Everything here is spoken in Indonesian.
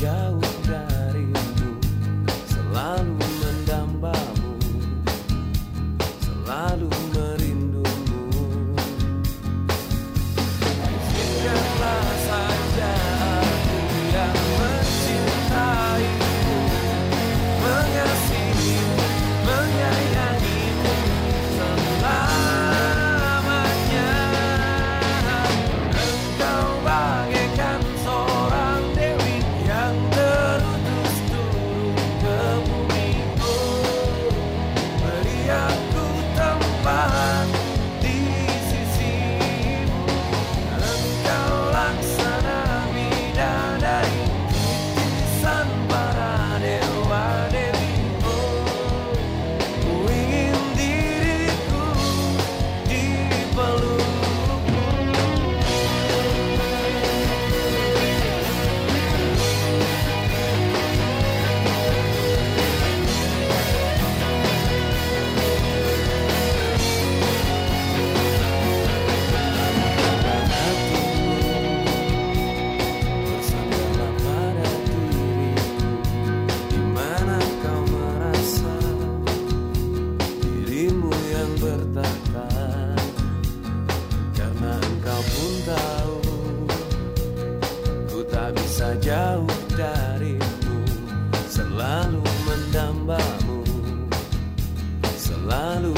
jauh tak bisa jauh darimu Selalu mendambamu Selalu